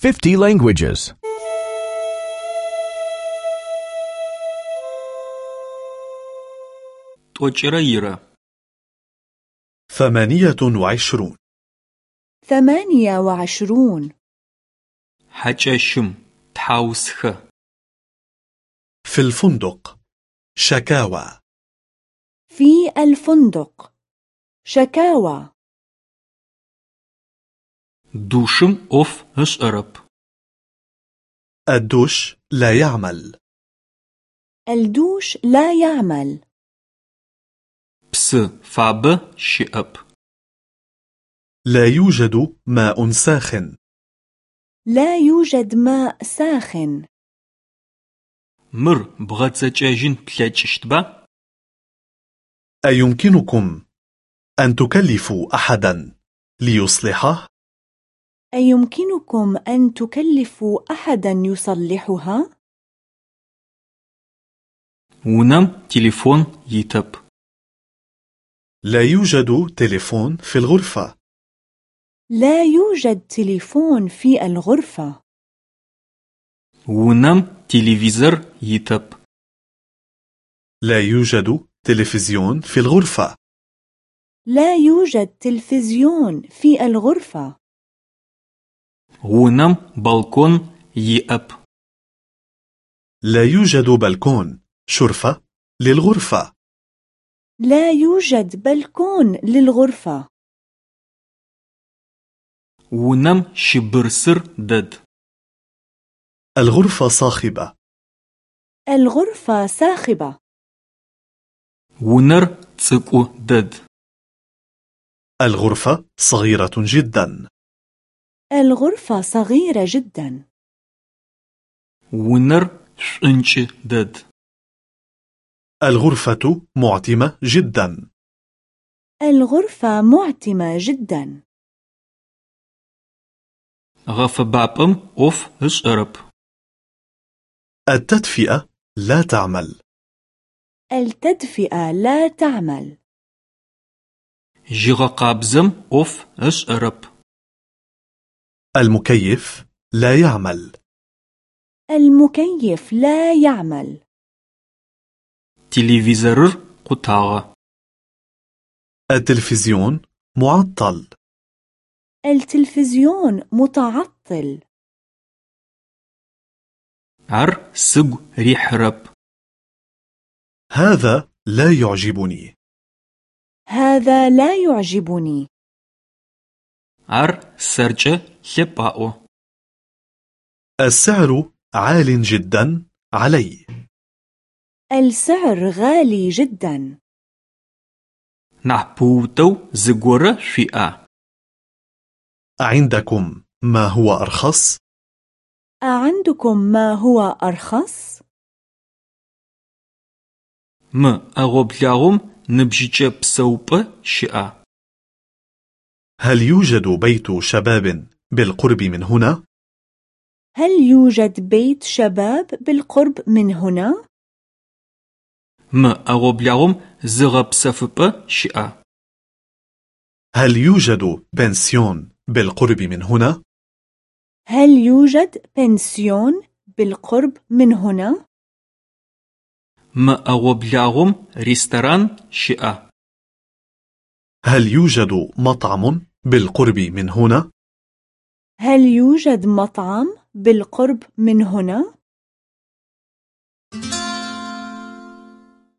50 languages. 28 28 28 حچشم. تاوسخه في الفندق. شكاوى. في الفندق. شكاوى. دوشم أوف هشقرب الدوش لا يعمل. الدوش لا يعمل. بس فعب شئب لا يوجد ماء ساخن. لا يوجد ماء ساخن. مر بغت زجاجين بلاجشتبا أيمكنكم أن تكلفوا أحدا ليصلحه؟ أيمكنكم أن تكلفوا أحدا يصلحها؟ ونم تليفون يتب لا يوجد تليفون في الغرفة. لا يوجد تليفون في الغرفة. ونم تلفزيون يتب لا يوجد تلفزيون في الغرفة. لا يوجد تلفزيون في الغرفة. هونم بالكون يأب لا يوجد بالكون. شرفة للغرفة. لا يوجد بالكون للغرفة. ونم شبرسر دد. الغرفة صاخبة. الغرفة صاخبة. ونر تسكو دد. الغرفة صغيرة جدا. الغرفة صغيرة جدا. ونر شنش دد الغرفة معتمة جدا. الغرفة معتمة جدا. غف بابم اوف هشرب. التدفئة لا تعمل. التدفئة لا تعمل. جيغا قابزم اوف هشرب. المكيف لا يعمل. المكيف لا يعمل. تلفزيون قطع التلفزيون معطل. التلفزيون متعطل. عر سق ريح رب. هذا لا يعجبني. هذا لا يعجبني. عر سرجة سبعة السعر عال جدا علي. السعر غالي جدا. نحبوتو زغورة شئة عندكم ما هو أرخص؟ عندكم ما هو أرخص؟ م أغبلغم نبجيجة بسوبة شئة. هل يوجد بيت شباب بالقرب من هنا؟ هل يوجد بيت شباب بالقرب من هنا؟ Мы ӏэгъоблэгъум зыгъэпсэфыпӏэ щыӏа? هل يوجد بنسيون بالقرب من هنا؟ هل يوجد بنسيون بالقرب من هنا؟ Мы ӏэгъоблэгъум ресторан щыӏа? هل يوجد مطعم بالقرب من هنا؟ هل يوجد مطعم بالقرب من هنا؟